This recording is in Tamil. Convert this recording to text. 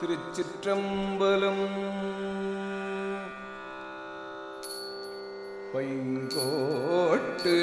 திருச்சிற்றம்பலம். பைங்கோட்டு